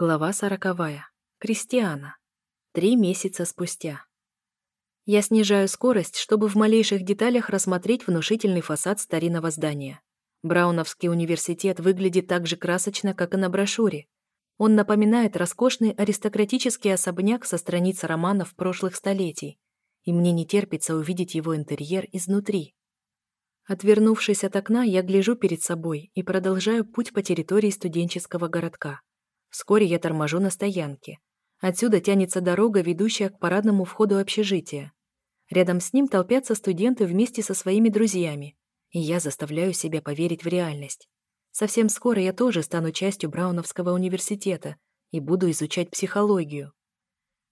Глава сороковая. Кристиана. Три месяца спустя. Я снижаю скорость, чтобы в малейших деталях рассмотреть внушительный фасад старинного здания. Брауновский университет выглядит так же красочно, как и на брошюре. Он напоминает роскошный аристократический особняк со страниц романов прошлых столетий, и мне не терпится увидеть его интерьер изнутри. Отвернувшись от окна, я гляжу перед собой и продолжаю путь по территории студенческого городка. Вскоре я торможу на стоянке. Отсюда тянется дорога, ведущая к парадному входу общежития. Рядом с ним толпятся студенты вместе со своими друзьями, и я заставляю себя поверить в реальность. Совсем скоро я тоже стану частью Брауновского университета и буду изучать психологию.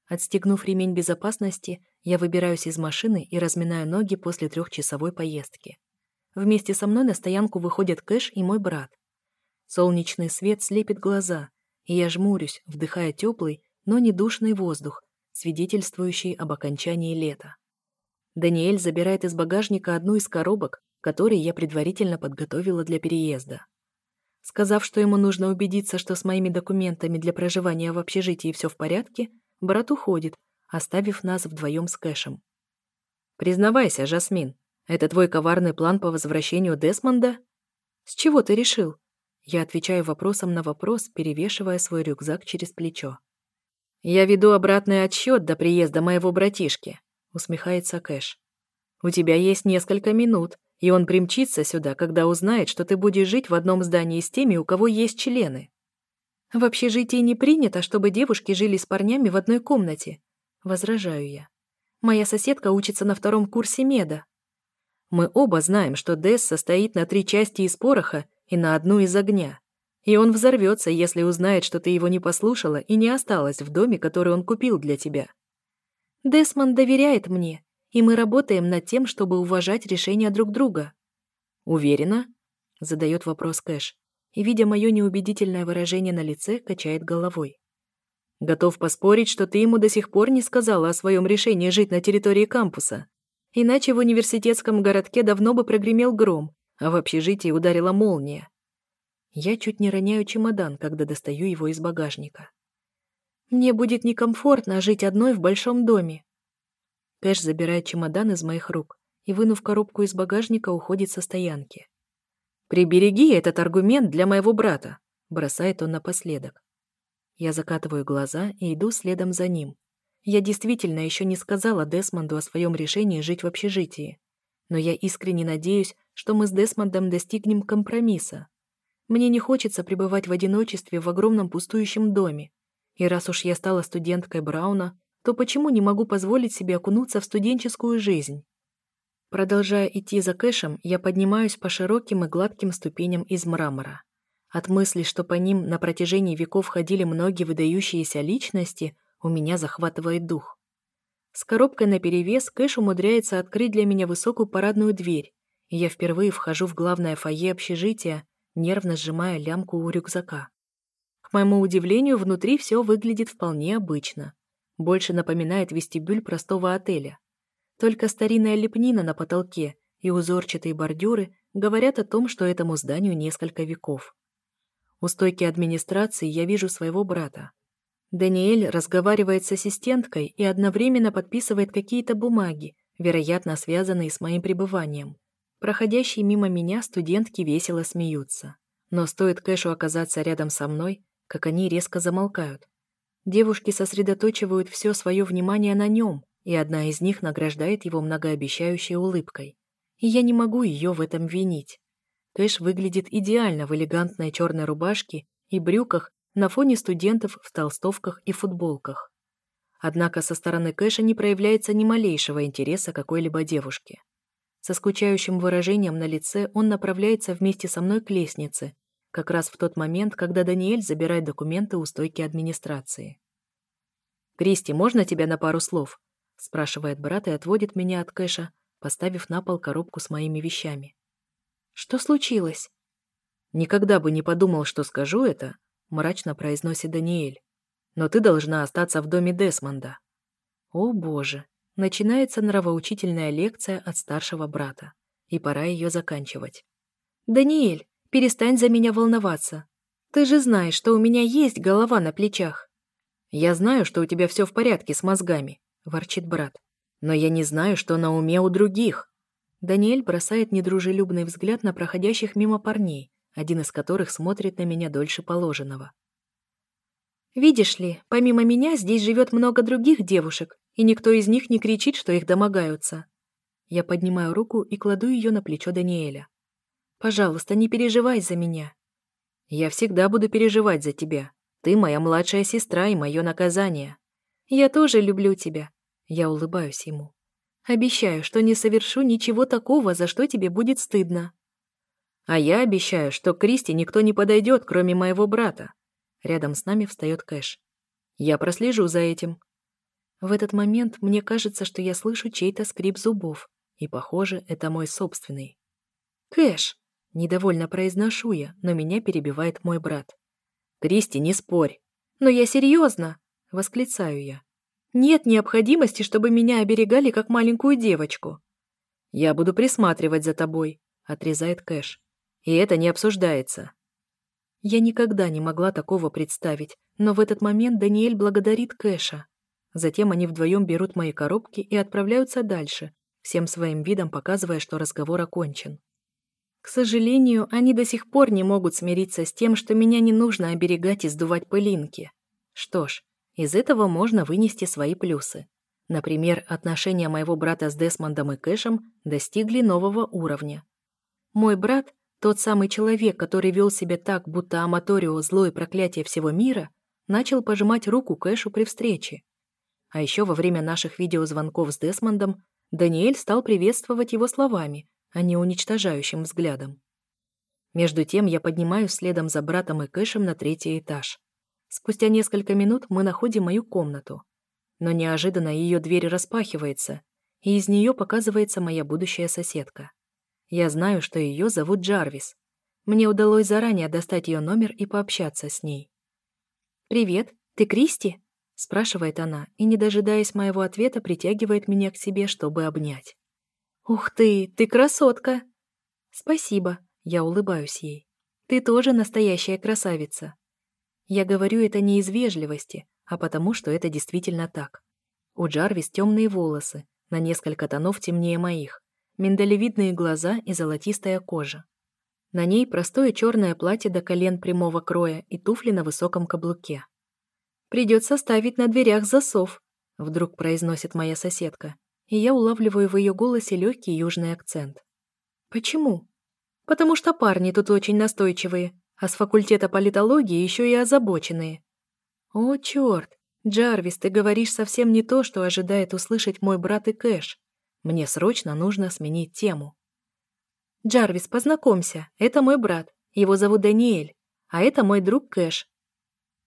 Отстегнув ремень безопасности, я выбираюсь из машины и разминаю ноги после трехчасовой поездки. Вместе со мной на стоянку выходят Кэш и мой брат. Солнечный свет слепит глаза, и я жмурюсь, вдыхая теплый, но не душный воздух, свидетельствующий об окончании лета. Даниэль забирает из багажника одну из коробок, которые я предварительно подготовила для переезда. Сказав, что ему нужно убедиться, что с моими документами для проживания в общежитии все в порядке, брат уходит, оставив нас вдвоем с Кэшем. «Признавайся, Жасмин, это твой коварный план по возвращению Десмонда? С чего ты решил?» Я отвечаю вопросом на вопрос, перевешивая свой рюкзак через плечо. «Я веду обратный отсчет до приезда моего братишки», — усмехается Кэш. «У тебя есть несколько минут, и он примчится сюда, когда узнает, что ты будешь жить в одном здании с теми, у кого есть члены». «В общежитии не принято, чтобы девушки жили с парнями в одной комнате», — возражаю я. «Моя соседка учится на втором курсе меда». «Мы оба знаем, что Десс состоит на три части из пороха и на одну из огня. И он взорвется, если узнает, что ты его не послушала и не осталась в доме, который он купил для тебя. Десмонд доверяет мне, и мы работаем над тем, чтобы уважать решения друг друга. Уверена? Задает вопрос Кэш, и, видя мое неубедительное выражение на лице, качает головой. Готов поспорить, что ты ему до сих пор не сказала о своем решении жить на территории кампуса. Иначе в университетском городке давно бы прогремел гром, а в общежитии ударила молния. Я чуть не роняю чемодан, когда достаю его из багажника. Мне будет некомфортно жить одной в большом доме. Кэш забирает чемодан из моих рук и, вынув коробку из багажника, уходит со стоянки. «Прибереги этот аргумент для моего брата», — бросает он напоследок. Я закатываю глаза и иду следом за ним. Я действительно еще не сказала Десмонду о своем решении жить в общежитии но я искренне надеюсь, что мы с Десмондом достигнем компромисса. Мне не хочется пребывать в одиночестве в огромном пустующем доме. И раз уж я стала студенткой Брауна, то почему не могу позволить себе окунуться в студенческую жизнь? Продолжая идти за Кэшем, я поднимаюсь по широким и гладким ступеням из мрамора. От мысли, что по ним на протяжении веков ходили многие выдающиеся личности, у меня захватывает дух. С коробкой наперевес Кэш умудряется открыть для меня высокую парадную дверь, и я впервые вхожу в главное фойе общежития, нервно сжимая лямку у рюкзака. К моему удивлению, внутри все выглядит вполне обычно. Больше напоминает вестибюль простого отеля. Только старинная лепнина на потолке и узорчатые бордюры говорят о том, что этому зданию несколько веков. У стойки администрации я вижу своего брата. Даниэль разговаривает с ассистенткой и одновременно подписывает какие-то бумаги, вероятно, связанные с моим пребыванием. Проходящие мимо меня студентки весело смеются. Но стоит Кэшу оказаться рядом со мной, как они резко замолкают. Девушки сосредоточивают все свое внимание на нем, и одна из них награждает его многообещающей улыбкой. И я не могу ее в этом винить. Кэш выглядит идеально в элегантной черной рубашке и брюках на фоне студентов в толстовках и футболках. Однако со стороны Кэша не проявляется ни малейшего интереса какой-либо девушке. Со скучающим выражением на лице он направляется вместе со мной к лестнице, как раз в тот момент, когда Даниэль забирает документы у стойки администрации. «Кристи, можно тебя на пару слов?» – спрашивает брат и отводит меня от Кэша, поставив на пол коробку с моими вещами. «Что случилось?» Никогда бы не подумал, что скажу это, — мрачно произносит Даниэль. «Но ты должна остаться в доме Десмонда». О боже, начинается нравоучительная лекция от старшего брата, и пора ее заканчивать. «Даниэль, перестань за меня волноваться». Ты же знаешь, что у меня есть голова на плечах. Я знаю, что у тебя все в порядке с мозгами, ворчит брат. Но я не знаю, что на уме у других. Даниэль бросает недружелюбный взгляд на проходящих мимо парней, один из которых смотрит на меня дольше положенного. Видишь ли, помимо меня здесь живет много других девушек, и никто из них не кричит, что их домогаются. Я поднимаю руку и кладу ее на плечо Даниэля. Пожалуйста, не переживай за меня. Я всегда буду переживать за тебя. Ты моя младшая сестра и мое наказание. Я тоже люблю тебя. Я улыбаюсь ему. Обещаю, что не совершу ничего такого, за что тебе будет стыдно. А я обещаю, что Кристи никто не подойдет, кроме моего брата. Рядом с нами встает Кэш. Я прослежу за этим. В этот момент мне кажется, что я слышу чей-то скрип зубов, и, похоже, это мой собственный. «Кэш!» — недовольно произношу я, но меня перебивает мой брат. «Кристи, не спорь!» «Но я серьезно!» — восклицаю я. «Нет необходимости, чтобы меня оберегали как маленькую девочку». «Я буду присматривать за тобой», — отрезает Кэш. «И это не обсуждается». Я никогда не могла такого представить, но в этот момент Даниэль благодарит Кэша. Затем они вдвоем берут мои коробки и отправляются дальше, всем своим видом показывая, что разговор окончен. К сожалению, они до сих пор не могут смириться с тем, что меня не нужно оберегать и сдувать пылинки. Что ж, из этого можно вынести свои плюсы. Например, отношения моего брата с Десмондом и Кэшем достигли нового уровня. Мой брат тот самый человек, который вел себя так, будто Аматорио – зло проклятие всего мира, начал пожимать руку Кэшу при встрече. А еще во время наших видеозвонков с Десмондом Даниэль стал приветствовать его словами, а не уничтожающим взглядом. Между тем я поднимаюсь следом за братом и Кэшем на третий этаж. Спустя несколько минут мы находим мою комнату. Но неожиданно ее дверь распахивается, и из нее показывается моя будущая соседка. Я знаю, что ее зовут Джарвис. Мне удалось заранее достать ее номер и пообщаться с ней. «Привет, ты Кристи?» — спрашивает она, и, не дожидаясь моего ответа, притягивает меня к себе, чтобы обнять. «Ух ты, ты красотка!» «Спасибо», — я улыбаюсь ей. «Ты тоже настоящая красавица». Я говорю это не из вежливости, а потому, что это действительно так. У Джарвис темные волосы, на несколько тонов темнее моих, миндалевидные глаза и золотистая кожа. На ней простое черное платье до колен прямого кроя и туфли на высоком каблуке. «Придется ставить на дверях засов», — вдруг произносит моя соседка, и я улавливаю в ее голосе легкий южный акцент. «Почему?» «Потому что парни тут очень настойчивые, а с факультета политологии еще и озабоченные». «О, черт! Джарвис, ты говоришь совсем не то, что ожидает услышать мой брат и Кэш. Мне срочно нужно сменить тему. «Джарвис, познакомься, это мой брат. Его зовут Даниэль, а это мой друг Кэш».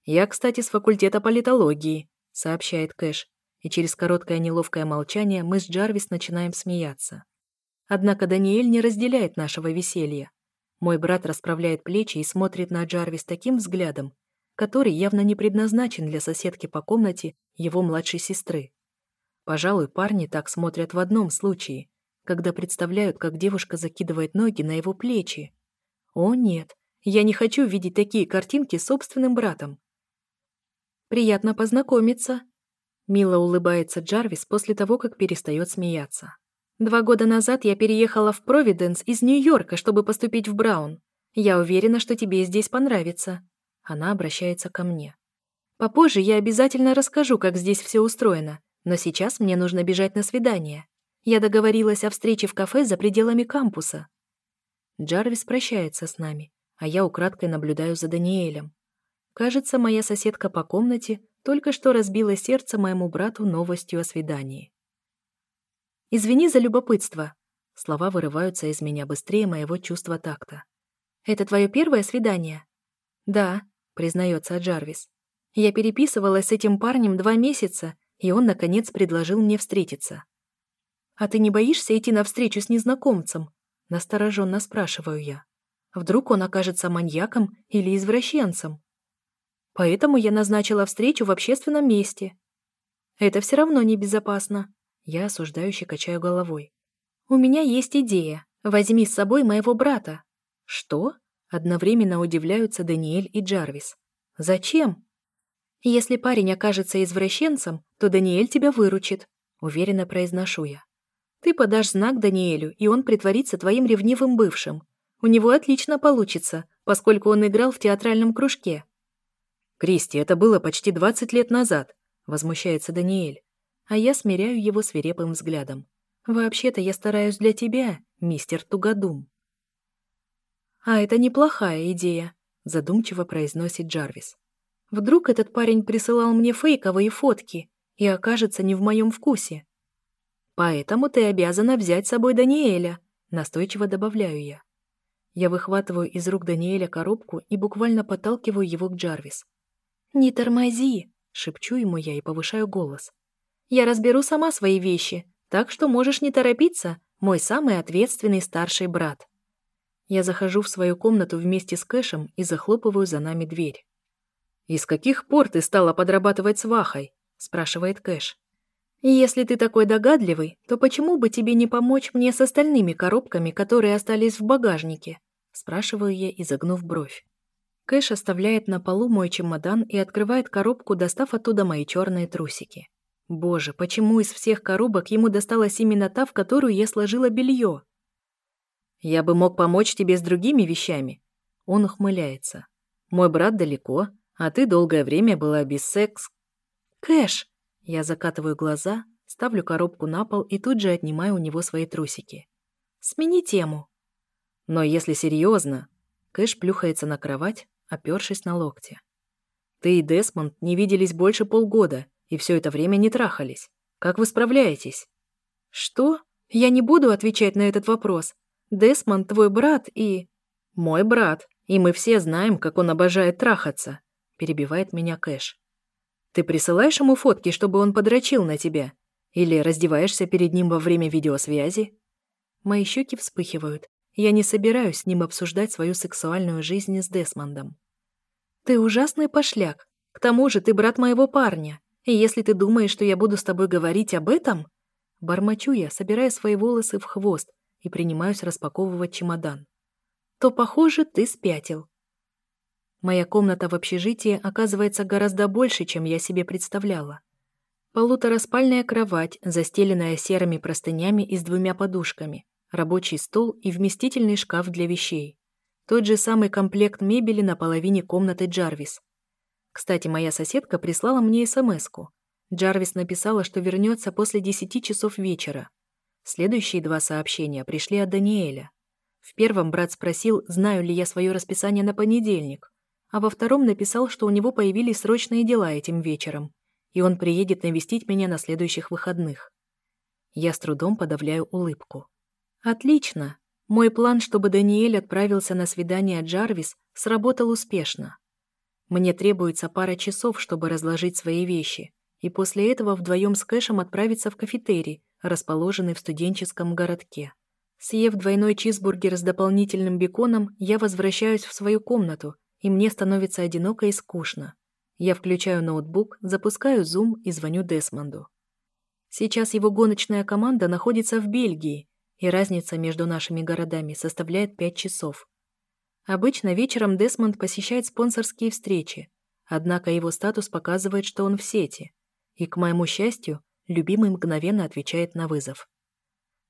«Я, кстати, с факультета политологии», — сообщает Кэш, и через короткое неловкое молчание мы с Джарвис начинаем смеяться. Однако Даниэль не разделяет нашего веселья. Мой брат расправляет плечи и смотрит на Джарвис таким взглядом, который явно не предназначен для соседки по комнате его младшей сестры. Пожалуй, парни так смотрят в одном случае, когда представляют, как девушка закидывает ноги на его плечи. О нет, я не хочу видеть такие картинки с собственным братом. «Приятно познакомиться», — мило улыбается Джарвис после того, как перестает смеяться. «Два года назад я переехала в Провиденс из Нью-Йорка, чтобы поступить в Браун. Я уверена, что тебе здесь понравится». Она обращается ко мне. «Попозже я обязательно расскажу, как здесь все устроено, но сейчас мне нужно бежать на свидание. Я договорилась о встрече в кафе за пределами кампуса. Джарвис прощается с нами, а я украдкой наблюдаю за Даниэлем. Кажется, моя соседка по комнате только что разбила сердце моему брату новостью о свидании. «Извини за любопытство». Слова вырываются из меня быстрее моего чувства такта. «Это твое первое свидание?» «Да», — признается Джарвис. «Я переписывалась с этим парнем два месяца и он, наконец, предложил мне встретиться. «А ты не боишься идти навстречу с незнакомцем?» — настороженно спрашиваю я. «Вдруг он окажется маньяком или извращенцем?» «Поэтому я назначила встречу в общественном месте». «Это все равно небезопасно». Я осуждающе качаю головой. «У меня есть идея. Возьми с собой моего брата». «Что?» Одновременно удивляются Даниэль и Джарвис. «Зачем?» «Если парень окажется извращенцем, то Даниэль тебя выручит», — уверенно произношу я. «Ты подашь знак Даниэлю, и он притворится твоим ревнивым бывшим. У него отлично получится, поскольку он играл в театральном кружке». «Кристи, это было почти 20 лет назад», — возмущается Даниэль. А я смиряю его свирепым взглядом. «Вообще-то я стараюсь для тебя, мистер Тугодум». «А это неплохая идея», — задумчиво произносит Джарвис. «Вдруг этот парень присылал мне фейковые фотки и окажется не в моем вкусе?» «Поэтому ты обязана взять с собой Даниэля», — настойчиво добавляю я. Я выхватываю из рук Даниэля коробку и буквально подталкиваю его к Джарвис. «Не тормози!» — шепчу ему я и повышаю голос. «Я разберу сама свои вещи, так что можешь не торопиться, мой самый ответственный старший брат». Я захожу в свою комнату вместе с Кэшем и захлопываю за нами дверь. «И с каких пор ты стала подрабатывать с Вахой?» – спрашивает Кэш. «Если ты такой догадливый, то почему бы тебе не помочь мне с остальными коробками, которые остались в багажнике?» – спрашиваю я, изогнув бровь. Кэш оставляет на полу мой чемодан и открывает коробку, достав оттуда мои черные трусики. Боже, почему из всех коробок ему досталась именно та, в которую я сложила белье? Я бы мог помочь тебе с другими вещами. Он ухмыляется. Мой брат далеко, а ты долгое время была без секс. Кэш! Я закатываю глаза, ставлю коробку на пол и тут же отнимаю у него свои трусики. Смени тему. Но если серьезно, Кэш плюхается на кровать, опершись на локте. Ты и Десмонд не виделись больше полгода, и все это время не трахались. Как вы справляетесь? Что? Я не буду отвечать на этот вопрос. Десмонд твой брат и...» «Мой брат, и мы все знаем, как он обожает трахаться», — перебивает меня Кэш. «Ты присылаешь ему фотки, чтобы он подрочил на тебя? Или раздеваешься перед ним во время видеосвязи?» Мои щеки вспыхивают. Я не собираюсь с ним обсуждать свою сексуальную жизнь с Десмондом. «Ты ужасный пошляк. К тому же ты брат моего парня. И если ты думаешь, что я буду с тобой говорить об этом...» Бормочу я, собирая свои волосы в хвост, и принимаюсь распаковывать чемодан. То, похоже, ты спятил. Моя комната в общежитии оказывается гораздо больше, чем я себе представляла. Полутораспальная кровать, застеленная серыми простынями и с двумя подушками, рабочий стол и вместительный шкаф для вещей. Тот же самый комплект мебели на половине комнаты Джарвис. Кстати, моя соседка прислала мне смс -ку. Джарвис написала, что вернется после 10 часов вечера. Следующие два сообщения пришли от Даниэля. В первом брат спросил, знаю ли я свое расписание на понедельник, а во втором написал, что у него появились срочные дела этим вечером, и он приедет навестить меня на следующих выходных. Я с трудом подавляю улыбку. Отлично. Мой план, чтобы Даниэль отправился на свидание Джарвис, сработал успешно. Мне требуется пара часов, чтобы разложить свои вещи, и после этого вдвоем с Кэшем отправиться в кафетерий, расположенный в студенческом городке. Съев двойной чизбургер с дополнительным беконом, я возвращаюсь в свою комнату, и мне становится одиноко и скучно. Я включаю ноутбук, запускаю Zoom и звоню Десмонду. Сейчас его гоночная команда находится в Бельгии, и разница между нашими городами составляет 5 часов. Обычно вечером Десмонд посещает спонсорские встречи, однако его статус показывает, что он в сети. И, к моему счастью, Любимый мгновенно отвечает на вызов.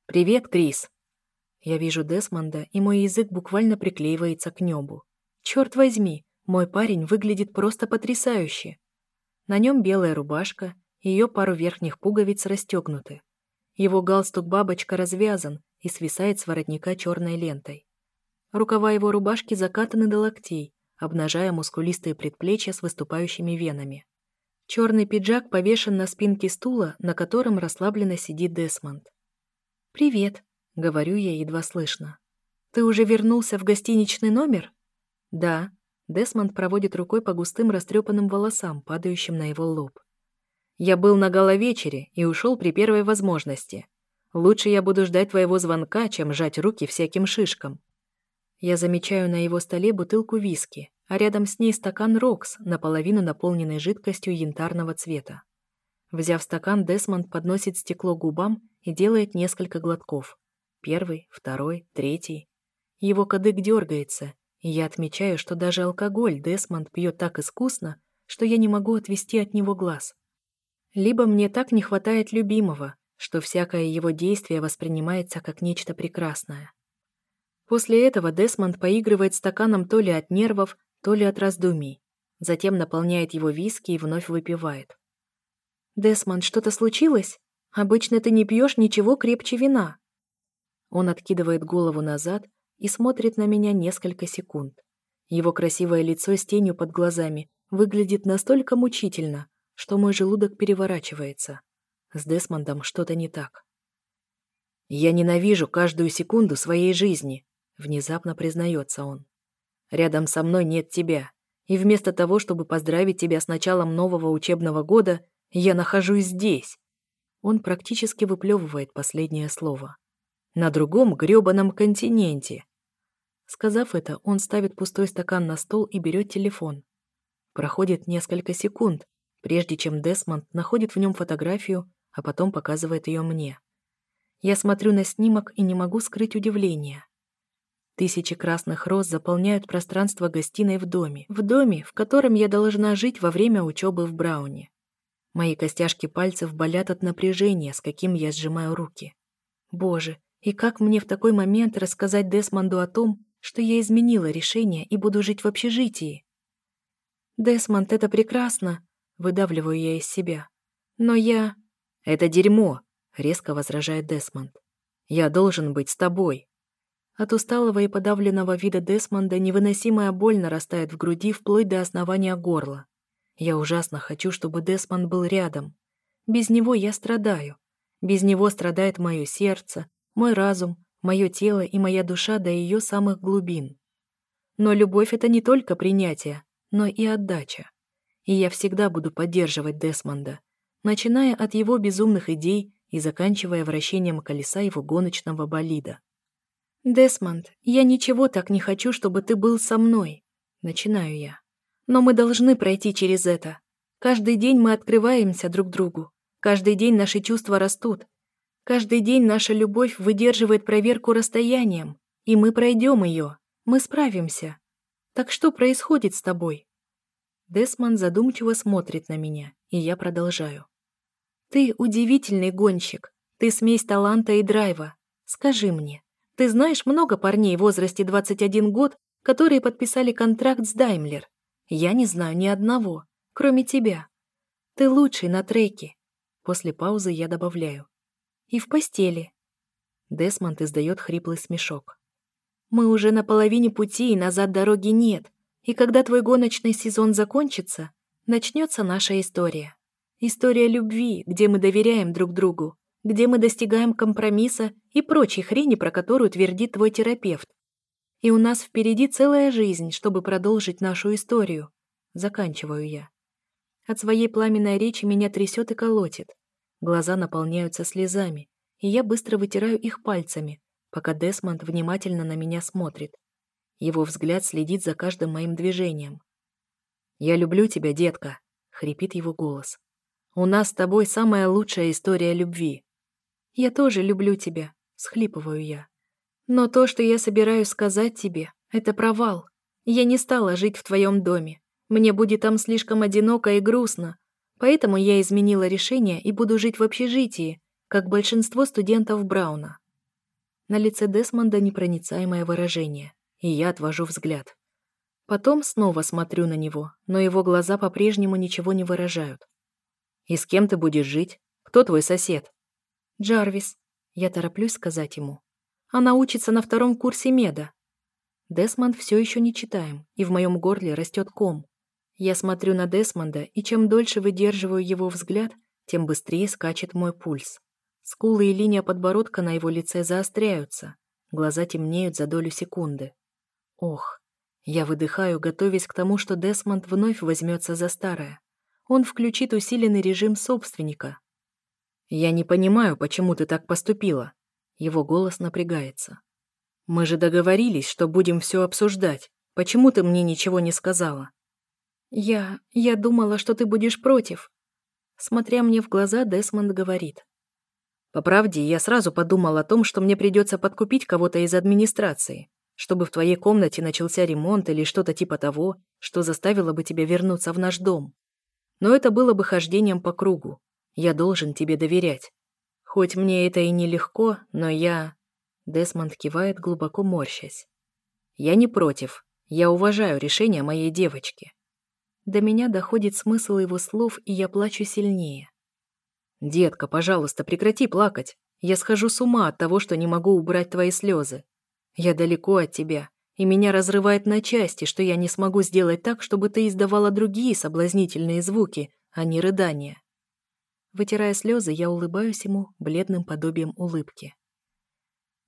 «Привет, Крис!» Я вижу Десмонда, и мой язык буквально приклеивается к небу. Черт возьми, мой парень выглядит просто потрясающе. На нем белая рубашка, ее пару верхних пуговиц расстегнуты. Его галстук-бабочка развязан и свисает с воротника черной лентой. Рукава его рубашки закатаны до локтей, обнажая мускулистые предплечья с выступающими венами. Черный пиджак повешен на спинке стула, на котором расслабленно сидит Десмонд. «Привет», — говорю я едва слышно. «Ты уже вернулся в гостиничный номер?» «Да». Десмонд проводит рукой по густым растрепанным волосам, падающим на его лоб. «Я был на галовечере и ушел при первой возможности. Лучше я буду ждать твоего звонка, чем жать руки всяким шишкам». Я замечаю на его столе бутылку виски, а рядом с ней стакан «Рокс», наполовину наполненный жидкостью янтарного цвета. Взяв стакан, Десмонд подносит стекло губам и делает несколько глотков. Первый, второй, третий. Его кадык дергается, И я отмечаю, что даже алкоголь Десмонд пьет так искусно, что я не могу отвести от него глаз. Либо мне так не хватает любимого, что всякое его действие воспринимается как нечто прекрасное. После этого Десмонд поигрывает стаканом то ли от нервов, то ли от раздумий. Затем наполняет его виски и вновь выпивает. «Десмонд, что-то случилось? Обычно ты не пьешь ничего крепче вина». Он откидывает голову назад и смотрит на меня несколько секунд. Его красивое лицо с тенью под глазами выглядит настолько мучительно, что мой желудок переворачивается. С Десмондом что-то не так. «Я ненавижу каждую секунду своей жизни», — внезапно признается он. «Рядом со мной нет тебя, и вместо того, чтобы поздравить тебя с началом нового учебного года, я нахожусь здесь». Он практически выплевывает последнее слово. «На другом грёбаном континенте». Сказав это, он ставит пустой стакан на стол и берет телефон. Проходит несколько секунд, прежде чем Десмонд находит в нем фотографию, а потом показывает ее мне. Я смотрю на снимок и не могу скрыть удивление. Тысячи красных роз заполняют пространство гостиной в доме, в доме, в котором я должна жить во время учебы в Брауне. Мои костяшки пальцев болят от напряжения, с каким я сжимаю руки. Боже, и как мне в такой момент рассказать Десмонду о том, что я изменила решение и буду жить в общежитии? Десмонд, это прекрасно, выдавливаю я из себя. Но я... «Это дерьмо», — резко возражает Десмонд. «Я должен быть с тобой». От усталого и подавленного вида Десмонда невыносимая боль нарастает в груди вплоть до основания горла. Я ужасно хочу, чтобы Десмонд был рядом. Без него я страдаю. Без него страдает мое сердце, мой разум, мое тело и моя душа до ее самых глубин. Но любовь — это не только принятие, но и отдача. И я всегда буду поддерживать Десмонда, начиная от его безумных идей и заканчивая вращением колеса его гоночного болида. «Десмонд, я ничего так не хочу, чтобы ты был со мной», — начинаю я. «Но мы должны пройти через это. Каждый день мы открываемся друг другу. Каждый день наши чувства растут. Каждый день наша любовь выдерживает проверку расстоянием, и мы пройдем ее. Мы справимся. Так что происходит с тобой?» Десмонд задумчиво смотрит на меня, и я продолжаю. «Ты удивительный гонщик. Ты смесь таланта и драйва. Скажи мне, ты знаешь много парней в возрасте 21 год, которые подписали контракт с Даймлер? Я не знаю ни одного, кроме тебя. Ты лучший на треке». После паузы я добавляю. «И в постели». Десмонд издает хриплый смешок. «Мы уже на половине пути, и назад дороги нет. И когда твой гоночный сезон закончится, начнется наша история. История любви, где мы доверяем друг другу, где мы достигаем компромисса и прочей хрени, про которую твердит твой терапевт. И у нас впереди целая жизнь, чтобы продолжить нашу историю. Заканчиваю я. От своей пламенной речи меня трясет и колотит. Глаза наполняются слезами, и я быстро вытираю их пальцами, пока Десмонд внимательно на меня смотрит. Его взгляд следит за каждым моим движением. «Я люблю тебя, детка», — хрипит его голос. «У нас с тобой самая лучшая история любви». «Я тоже люблю тебя», — схлипываю я. «Но то, что я собираюсь сказать тебе, это провал. Я не стала жить в твоем доме. Мне будет там слишком одиноко и грустно. Поэтому я изменила решение и буду жить в общежитии, как большинство студентов Брауна». На лице Десмонда непроницаемое выражение и я отвожу взгляд. Потом снова смотрю на него, но его глаза по-прежнему ничего не выражают. «И с кем ты будешь жить? Кто твой сосед?» «Джарвис». Я тороплюсь сказать ему. «Она учится на втором курсе меда». Десмонд все еще не читаем, и в моем горле растет ком. Я смотрю на Десмонда, и чем дольше выдерживаю его взгляд, тем быстрее скачет мой пульс. Скулы и линия подбородка на его лице заостряются. Глаза темнеют за долю секунды. Ох, я выдыхаю, готовясь к тому, что Десмонд вновь возьмется за старое. Он включит усиленный режим собственника. «Я не понимаю, почему ты так поступила». Его голос напрягается. «Мы же договорились, что будем все обсуждать. Почему ты мне ничего не сказала?» «Я... я думала, что ты будешь против». Смотря мне в глаза, Десмонд говорит. «По правде, я сразу подумал о том, что мне придется подкупить кого-то из администрации Чтобы в твоей комнате начался ремонт или что-то типа того, что заставило бы тебя вернуться в наш дом. Но это было бы хождением по кругу. Я должен тебе доверять. Хоть мне это и нелегко, но я...» Десмонд кивает, глубоко морщась. «Я не против. Я уважаю решение моей девочки». До меня доходит смысл его слов, и я плачу сильнее. «Детка, пожалуйста, прекрати плакать. Я схожу с ума от того, что не могу убрать твои слезы. Я далеко от тебя, и меня разрывает на части, что я не смогу сделать так, чтобы ты издавала другие соблазнительные звуки, а не рыдания». Вытирая слезы, я улыбаюсь ему бледным подобием улыбки.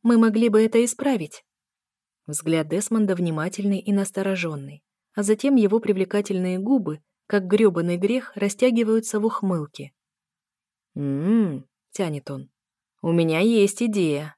«Мы могли бы это исправить». Взгляд Десмонда внимательный и настороженный, а затем его привлекательные губы, как грёбаный грех, растягиваются в ухмылке. «М-м-м», тянет он, — «у меня есть идея».